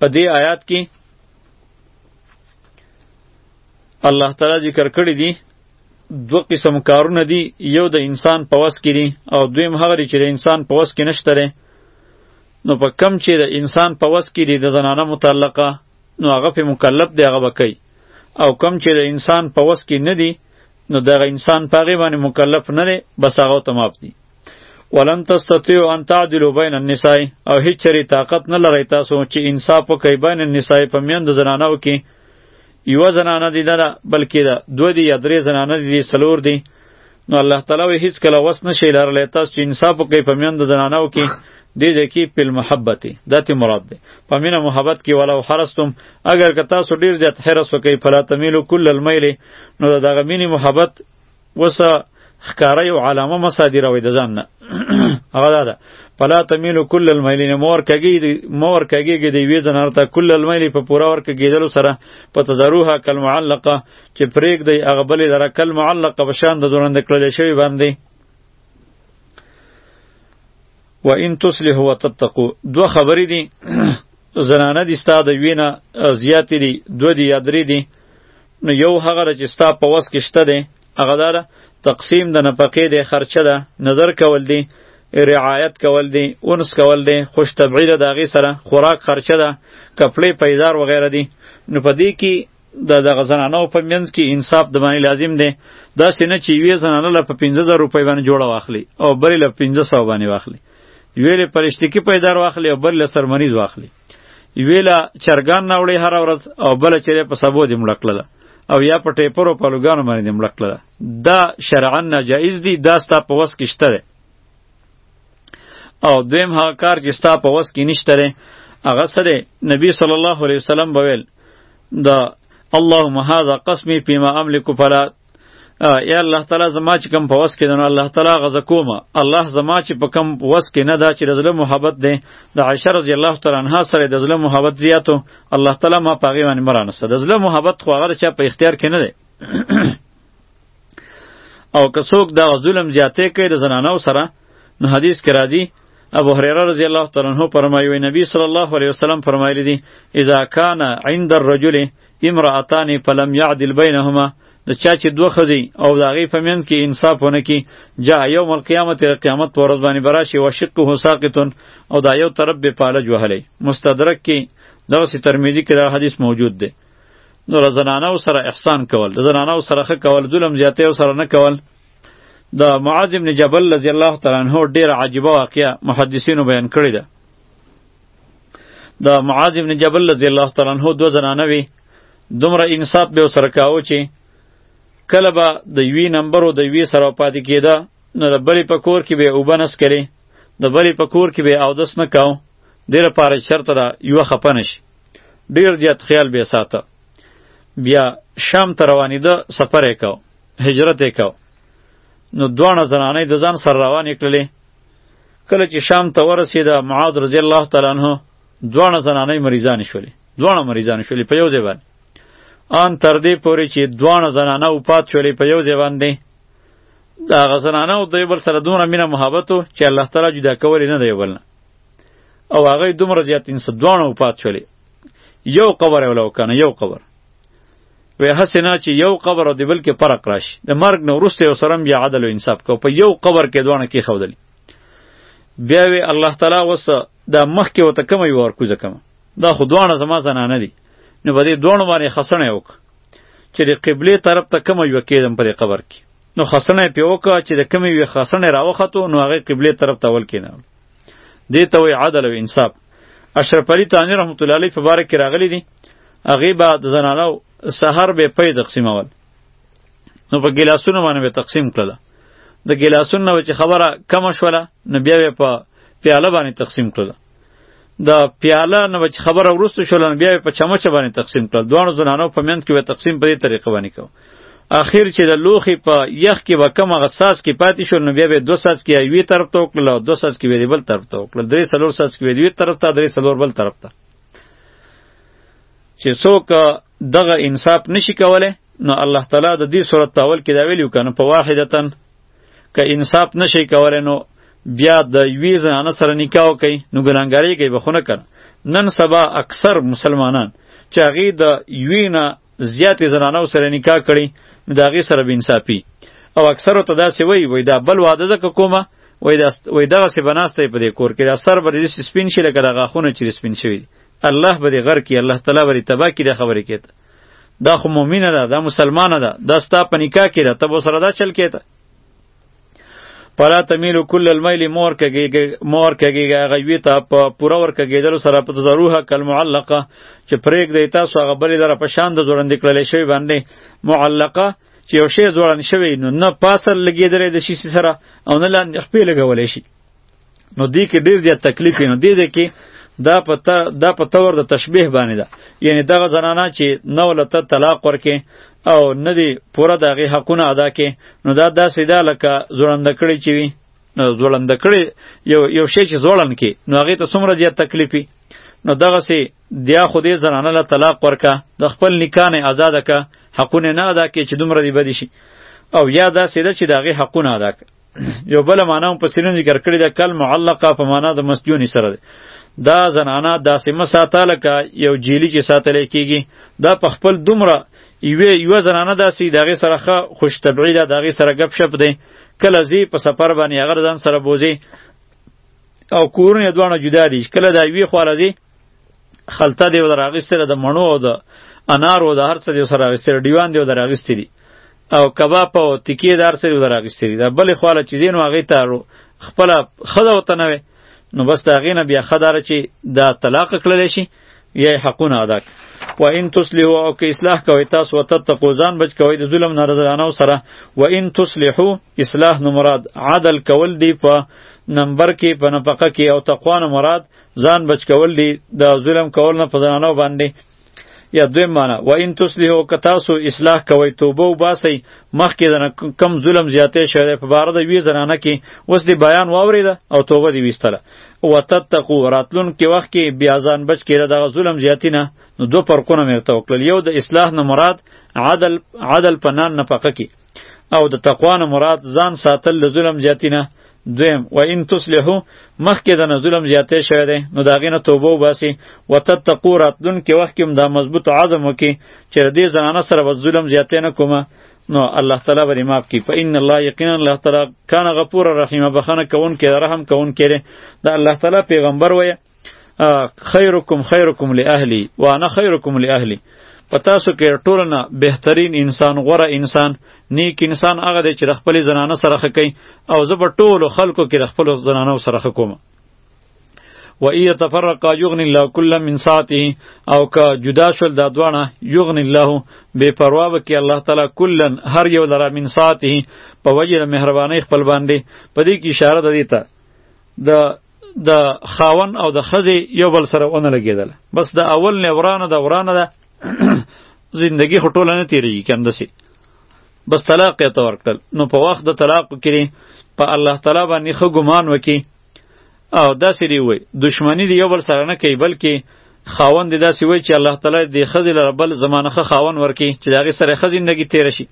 په دې آیات کې الله تعالی ذکر کړی دی دو قسم کارونه دي یو د انسان په وس کې دي او دویم هغه چې د انسان په وس کې نشته دی نو په کم چې د انسان په وس کې دي د زنانه متعلقه نو هغه په مکلف دی هغه به کوي او کم چې د انسان په وس کې نه دي نو دغه انسان په هغې باندې مکلف نه دی بس هغه ته معاف دي ولن تستطيعوا ان تعدلوا بين النساء او هیڅ چری طاقت نه لرئ تاسو چې انصاف وکړئ بین النساء په میند زنانو کې یو زنانه دی نه بلکې دا دوه دی یا درې زنانه دی څلور دی نو الله تعالی وی هیڅ کله وس نشي لرلی تاسو چې انصاف وکړئ په میند زنانو کې دې ځکه په محبت دته مراد ده په مینه محبت کې ولو حرستم اگر که تاسو ډیر زیات حرس وکړئ فلا تمیلو کل المیل نو دغه مینه محبت وسه ښکاره یو علامه مصادر وي د ځان نه هغه دا ده پلا تمیل کل المیلین مور کګی دی مور کګی کې دی وی زنار ته کل المیل په پورا ور کې گیدلو سره په تزروها کل معلقه چې پریک دی هغه بلې لره کل معلقه په شان د دورند کړل شوی باندې و ان تصلح وتتقوا دو خبرې دي زنانه دي ستاد وینه زیاتې دي دو دي یادرې دي نو یو هغه ده چې ستا په وس کې شته دی هغه دا ده تقسیم د نفقې دی خرچه ده نظر کول دی رعایت کول دی انس کول دی خوش طبعی ده د هغې سره خوراک خرچه ده کپړې پیدار وغیره دی نو په دې کې د دغه زنانو په منځ کې انصاف د باندې لازم دی داسې نه چې یوې زنانه له په پنځه زره روپۍ باندې جوړه واخلي او بلې له پنځه سوه باندې واخلي یوې له پرشتکي پیدار واخلي او بل له سرمنیز واخلي ویلا چرګان ناوړې هر ورځ او بل چیرې په سبو دې مړه کړله او یا په ټیپرو په لوګانو باندې دې مړه کړله دا شرعا ناجایز دي دا ستا په وس کې شته دی او دویم هغه کار چې ستا په وس کې نشته دی هغه څه دی نبی صلی الله علیه وسلم به ویل د اللهم هذا قسمی فيما املك فلا یا الله تعالی زما چې کم په وس کې نه الله تعالی غزه کوم الله زما چې په کم وس کې نه دا چې رزله محبت دی د عائشه رضی الله تعالی عنها سره د رزله محبت زیاتو الله تعالی ما پاغي باندې مرانه سره د رزله محبت خو هغه چا په اختیار کې نه دی او که څوک دا ظلم زیاتې کوي د زنانو سره نو حدیث کې راځي ابو هريره رضی الله تعالی عنہ فرمایي نبی صلی الله علیه وسلم فرمایلی دي اذا کان عند الرجل امرأتان فلم يعدل بينهما د چا چې دوه خزي او د هغې په منځ کې انصاف ونه کی جا یوم القیامت قیامت پر ورځ باندې براشي و شقه ساقطن او دا یو طرف به پالج وهلی مستدرک کې دغه سی ترمذی کې دا حدیث موجود دی نو د زنانو سره احسان کول د زنانو سره ښه کول ظلم زیاتی او سره نه کول د معاذ ابن جبل رضی الله تعالی عنہ ډیر عجیبه واقعه محدثینو بیان کړی ده د معاذ ابن جبل رضی الله تعالی عنہ دو زنانه وی دومره انصاف به سره کاوه چې کله به د یوی نمبر او د یوی سره پاتې کېده نو د بلې په کور کې به اوبنس کړي د بلې په کور کې به اودس نه کاو دې لپاره شرط ده یو خپه نشي ډیر زیات خیال به ساته بیا شام ته روانېده سفر یې کاو هجرت یې کاو نو دواړه زنانې د ځان سره روانې کړلې کله چې شام ته ورسېده معاذ رضی الله تعالی عنه دواړه زنانې مریضانې شولې دواړه مریضانې شولې په یو ځای باندې ان تر دې پورې چې دواړه زنانه وفات شولې په یو ځای باندې د هغه زنانه او د یو بل سره دومره مینه محبت و چې الله تعالی جدا کولی نه دی یو بل نه او هغه دومره زیات انسان دواړه وفات شولې یو قبر یې وله وکنه یو قبر وی هسې نه چې یو قبر او د بل کې فرق راشي د مرګ نه وروسته یو سره بیا عدل او انصاف کو په یو قبر کې دوانه کې خودلی بیا وی الله تعالی وس دا مخ کې وته کوم یو ور کوزه کوم دا خو دوانه زما زنانه دي نو په دې دوانو باندې خسنه وک چې د قبله طرف ته کوم یو کېدم پر قبر کې نو خسنه په وکا چې د کوم یو خسنه راوخته نو هغه قبله طرف ته ول کېنه دې ته وی عدل او انصاف اشرف علي تاني رحمت الله علیه په باره کې راغلی دي هغه به د زنانو سحر به پي تقسیمول نو په ګلاسونو باندې به تقسیم کړل د ګلاسونو چې خبره کم شوله نو بیا به په پیاله باندې تقسیم کړل د پیاله نو چې خبره ورسته شوله نو بیا په چمچ باندې تقسیم کړل دوه زنانو په منځ کې به تقسیم په دې طریقه باندې کوو اخر چې د لوخي په یخ کې وکم هغه ساس کې پاتې شو نو بیا به دو ساس کې یوې طرف ته وکړل دو ساس کې ویری بل طرف ته وکړل درې سلور ساس کې ویری طرف ته درې سلور بل طرف ته چې څوک دغه انصاف نشي کوله نو الله تعالی د دې صورت تاول کې دا ویلو کنه په واحدتن که انصاف نشي کوله نو بیا د یوې زنانه سره نکاح وکړي نو ګناهګاري کوي بخونه کړ نن سبا اکثر مسلمانان چې هغه د یوې نه زیاتې زنانو سره نکاح کړي نو د هغې سره بې انصافي او اکثرو ته داسې وایي وایي دا بل واده ځکه کومه وایي دا وایي دغسې به ناسته په دې کور کې دا سر به دې داسې سپین شي لکه د غاښونه چې سپین شوي دي الله به دې غر کړي الله تعالی به دې تباه کړي دا خبرې کېته دا خو مؤمنه ده دا مسلمانه ده دا ستا په نکاح کې ده ته به سره دا چل کېته پلا تمیلو کل المیل مور کګیګه مور کګیګه غوی ته په پوره ور کګیدل سره په ضروره کل معلقه چې پرېګ دی تاسو هغه بلې لره په شان د زورند کړل شوی باندې معلقه چې یو شی زورند شوی نو نه پاسر لګیدل د شي سره او نه لاندې خپې لګولې شي نو دې کې ډیر زیات تکلیف نو دې ځکه دا پته دا پته ور د تشبیه باندې ده یعنی دغه زنانه چې نه ولته طلاق ورکې او نه دی پوره دغه حقونه ادا کې نو دا داسې ده لکه زړند کړی چې وي نو زړند کړی یو یو شی چې زړند کې نو هغه ته څومره زیات تکلیفي نو دغه سي دیا خو دې زنانه له طلاق ورکا د خپل نکاح نه آزاد کا حقونه نه ادا کې چې دومره دی بدی شي او یا دا سیده چې دغه حقونه ادا یو بل معنا هم په سینې ذکر کړی ده کل معلقه په معنا د مسجونی سره ده دا زنانه داسې مساته لکه یو جیلی چې ساتل کیږي دا په خپل دومره یوه یو زنانه داسې دغه سره ښه خوش طبعی ده دغه سره غب شپ دی کله زی په سفر باندې هغه ځان سره بوزي او کورونه دوانه جدا دي کله دا وی خو راځي خلطه دی ودر اغستره د مڼو او د انار او د هر څه دی سره اغستره دیوان دی ودر اغستری او کباب او تکیه دار سره ودر اغستری دا بل خواله چیزین او هغه ته خپل خدا وته نه نو بس دا غینه بیا خدار چې دا طلاق کړل شي یا حقونه ادا کړي و ان تصلحوا او که اصلاح کوي تاسو وتتقوا ځان بچ کوي د ظلم نه رضانو سره و ان تصلحوا اصلاح نو مراد عدل کول دی په نمبر کې په نفقه کې او تقوا نه مراد ځان بچ کول دي د ظلم کول نه په زنانو باندې یا دویم معنا و ان تصلحو که تاسو اصلاح کوئ توبه وباسئ مخکې د کم ظلم زیاتی شوی دی په باره د یوې زنانه کې اوس دې بیان واورېده او توبه دې ویستله وتتقو راتلونکي وخت کې بیا ځان بچ کړه دغه ظلم زیاتی نه نو دوه فرقونه مې ورته وکړل یو د اصلاح نه مراد عدل عدل په نان نفقه کې او د تقوا نه مراد ځان ساتل له ظلم زیاتی نه دویم و ان تصلحو مخکې د نه ظلم زیاتی شوی دی نو د هغې نه توبه وباسي و تتقو راتلونکي وخت کې هم دا مضبوط عزم وکړي چې د دې زنانه سره به ظلم زیاتی نه کومه نو الله تعالی به معاف کی فإن الله یقینا الله تعالی کان غفور رحیم بخنه کون کې رحم کون کې ده الله تعالی پیغمبر وای خیرکم خیرکم لاهلی وانا خیرکم لاهلی په تاسو کې ټولنه بهترین انسان غوره انسان نیک انسان هغه دی چې خپل زنانه سره خکې او زه په ټولو خلکو کې خپل زنانه سره خکوم و ای تفرق یغنی الله کل من ساعته او که جدا شول دا دوانه یغنی الله بے پروا وکي الله تعالی کلن هر یو لرا من ساعته په وجه مهرباني خپل باندې په دې کې اشاره ده دیتا د د خاون او د خزې یو بل سره ونه لګېدل بس د اول نه ورانه د ورانه ده زندگی خو ټوله نه تیریږي که همداسې بس طلاق یې ته ورکړل نو په وخت د طلاق کې په الله تعالی باندې ښه ګمان وکړي او داسې دی وای دشمنی دی یو بل سره نه کوي بلکې خاون دی داسې وای چې الله تعالی دې ښځې لره بل زمانه ښه خاون ورکړي چې د هغې سره ښه زندګي تېره شي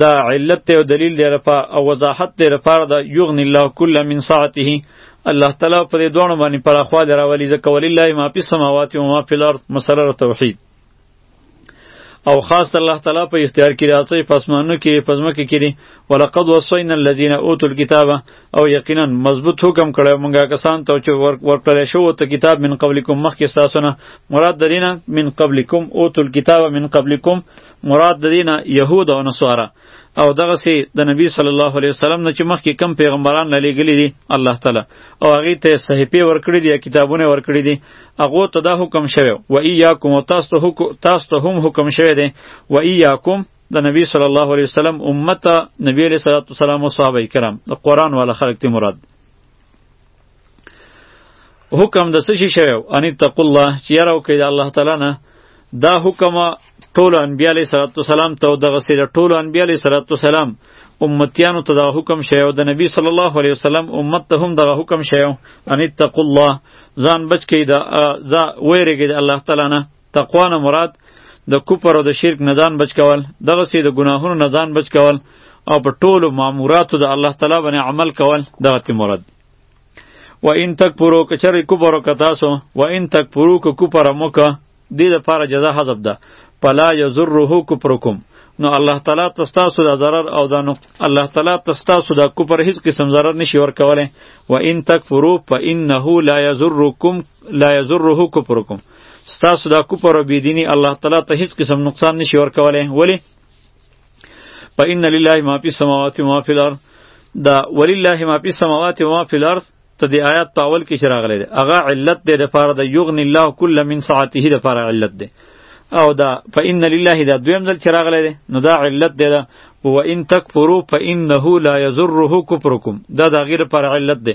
دا علت دی او دلیل دی لپاره او وضاحت دی لپاره دا یغنی الله کل من ساعته الله تعالی په دې دوه باندې پر اخوا دراولي ځکه ولله ما فی السماوات و ما فی الارض مسله توحید او خاص الله تعالی په اختیار کې راځي پسمانو کې پزمکه کړي ولقد وصینا الذین اوتوا الكتاب او یقینا مضبوط حکم کړو مونږه کسان ته چې ورکړل شو ته کتاب من قبلکم مخکې تاسو نه مراد درینه من قبلکم اوتوا الكتاب من قبلکم مراد د دینه یهود او نصارا او دغه سي د نبی صلی الله علیه وسلم نه چې مخکې کم پیغمبران نه لېږلي دي الله تعالی او هغه ته صحیفه ورکړي دي کتابونه ورکړي دي هغه ته دا حکم شوی و ایاکم او تاسو ته حکم تاسو ته هم حکم شوی دی و ایاکم د نبی صلی الله علیه وسلم امته نبی علیه الصلاه والسلام او صحابه کرام د قران والا خلک ته مراد حکم د څه شي شوی ان تقو الله چې یاره وکړئ د الله تعالی نه دا حکم ټولو انبیا علیه صلات وسلام ته او دغسې د ټولو انبیا علیه صلات وسلام امتیانو ته دغه حکم شوی او د نبی صلی الله علیه وسلم امت ته هم دغه حکم شوی ان اتقوا الله ځان بچ کړئ د ویرېږئ د الله تعالی نه تقوا نه مراد د کفر او د شرک نه ځان بچ کول دغه سي د ګناهونو نه ځان بچ کول او په ټولو ماموراتو د الله تعالی باندې عمل کول دغه تی مراد و ان تکفرو که چرې کفر وکړه تاسو و ان تکفرو که کفر مو که دې دپاره جزا حذف ده فلا یضره کفرکم نو الله تعالی ته ستاسو د ضرر او د الله تعالی ته ستاسو د کفر هیڅ قسم ضرر نشي ورکولی و ان تکفرو فانه لا یضرکم لا یضره کفرکم ستاسو دا کفر او بيديني الله تعالی ته هیڅ قسم نقصان نشي ورکولای ولی فإن لله ما في السماوات وما في الأرض دا ولله ما في السماوات وما في الأرض ته دی آیات په اول کې چراغله ده اغه علت ده د پاره د یغنی الله کل من ساعته د پاره علت ده او دا فإن لله دا دویم ځل چراغله ده نو دا علت ده و ان تکفروا فإنه لا يضره كفركم دا دا غیر پر علت ده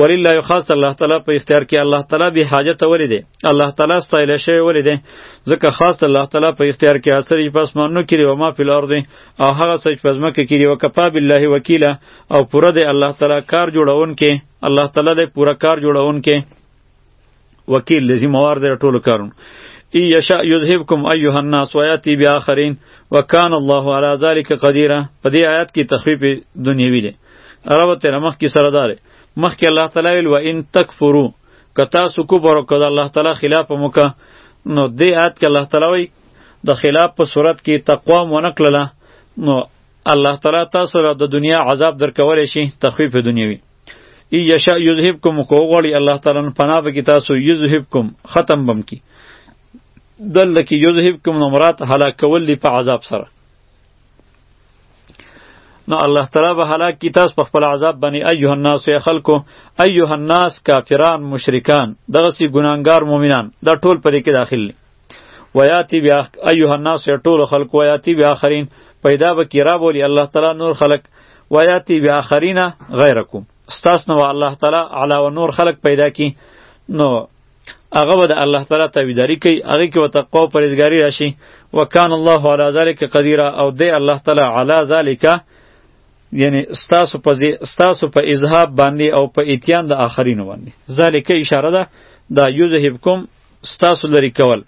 ولله خاص الله تعالی په اختیار کې الله تعالی به حاجت ولې دی الله تعالی ستایل شوی ولې دی ځکه خاص الله تعالی په اختیار کې اثر یې پس مانو کړي او ما فل ارض او هغه څه چې پس مکه کړي او کفا بالله وکیلا او پوره دی الله تعالی کار جوړون کې الله تعالی دې پوره کار جوړون کې وکیل د ذمہ وار دی ټولو کارونو ای یشا یذهبکم ایها الناس و یاتی باخرین وکان الله علی ذلک قدیرا په دې آیات کې تخفیف دنیوی دی عربه تر مخ کې سره دار مخ کې الله تعالی ویل و ان تکفرو که تاسو کفر وکړه د الله تعالی خلاف مو که نو دې آیات کې الله تعالی وی د خلاف په صورت کې تقوا مو نه کړله نو الله تعالی تاسو را د دنیا عذاب درکولی شي تخفیف دنیوي ای یشا یذهبکم کو غړی الله تعالی نه پناه به کی تاسو یذهبکم ختم بم کی دل کی یذهبکم نو مراد هلاک کول دی په عذاب سره نو الله تعالی به هلاک کی تاسو په خپل عذاب باندې ایه الناس یا خلکو ایه الناس کافران مشرکان دغه سی ګناګار مؤمنان دا ټول پرې کې داخل دي ویاتی بیا ایها الناس ټول خلق ویاتی بیا اخرین پیدا به کی را بولی الله تعالی نور خلق ویاتی بیا اخرین غیرکم استاس نو الله تعالی علاوه نور خلق پیدا کی نو هغه به د الله تعالی تابعداري کوي هغه کې وته قو پرېزګاری راشي وکان الله علی ذلک قدیر او دی الله تعالی علی ذلک یعنی ستاسو په ستاسو په اذهاب باندې او په اتیان د آخرین باندې ذالک اشاره ده دا یذهبکم ستاسو لري کول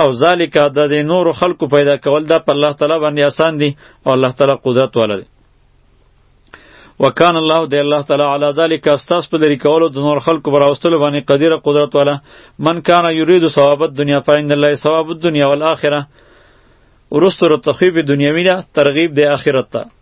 او ذالک د دې نورو خلکو پیدا کول دا په الله تعالی باندې آسان دي او الله تعالی قدرت والا دی وکان الله دی الله تعالی علی ذلک استاس په لري کولو د نور خلکو براوستلو باندې قدیر قدرت والا من کان یرید ثواب الدنیا فإن الله ثواب الدنیا والآخرة ورستو رتخیب دنیوی نه ترغیب د آخرت ته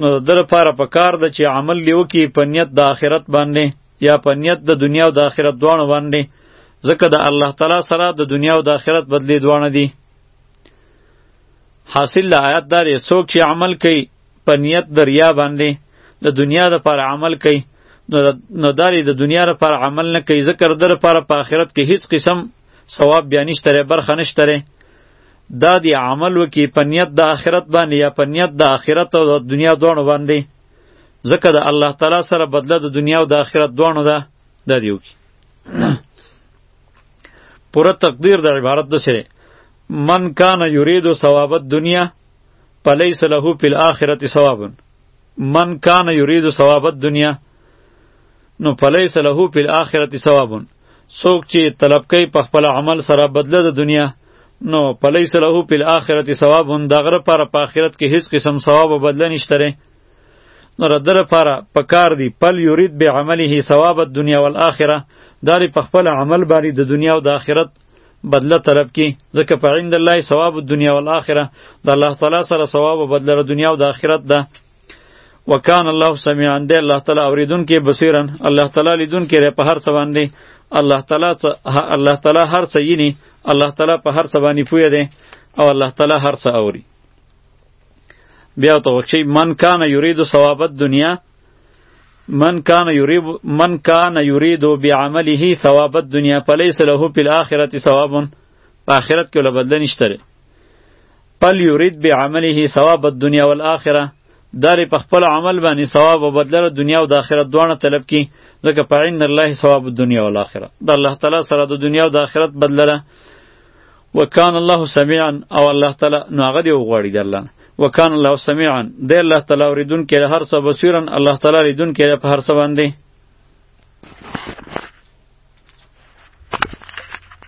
نو د در لپاره په کار ده چې عمل لیو کې په نیت د آخرت باندې یا په نیت د دنیا او د آخرت دواړو باندې ځکه د الله تعالی سره د دنیا او د آخرت بدلی دواړه دي حاصل له آیات دا دی څوک چې عمل کوي په نیت د ریا باندې د دنیا لپاره عمل کوي نو داری د دنیا لپاره عمل نه کوي ذکر در لپاره په آخرت کې هیڅ قسم ثواب بیا نشته برخه نشته دا دی عمل وکي په نیت د آخرت باندې یا په نیت د آخرت او د دنیا دواړو باندې ځکه د الله تعالی سره بدله د دنیا او د آخرت دواړو ده دا دی وکي پوره تقدیر د عبارت د سره من کان یرید ثواب الدنیا فلیس له فی الاخرة ثواب من کان یرید ثواب الدنیا نو فلیس له فی الاخرة ثواب څوک چې طلب کوي په خپل عمل سره بدله د دنیا نو پلیس له په الاخرت ثواب هم د غره پر په آخرت کې هیڅ قسم ثواب او بدله نشته لري نو ردر پر په کار دی پل یرید به عمله ثواب الدنیا والآخره داری په خپل عمل باندې د دنیا او د آخرت بدله طلب کی ځکه په عند الله ثواب الدنیا والآخره د الله تعالی سره ثواب او بدله د دنیا او د آخرت ده وکان الله سميعا دی الله تعالی اوریدونکي بصیرا الله تعالی لیدونکي دی په هر څه باندې الله تعالی الله تعالی هر څه یینی الله تعالی په هر څه باندې پوهه دی او الله تعالی هر څه اوري بیا ته وکشي من کان یرید ثواب الدنیا من کان یرید من کان یرید بعمله ثواب الدنیا فلیس له فی الاخره ثواب په آخرت کې ول بدل نشته پل یرید بعمله ثواب الدنیا والآخره دار په خپل عمل باندې ثواب او بدله دنیا او د آخرت دواړه طلب کی ځکه په عین الله ثواب الدنیا والآخره د الله تعالی سره د دنیا او د آخرت بدله وکان الله سميعا او الله تعالی نو هغه دی وغوړي د الله وکان الله سميعا د الله تعالی اوریدون کې هر څه بصیرا الله تعالی اوریدون کې په هر څه باندې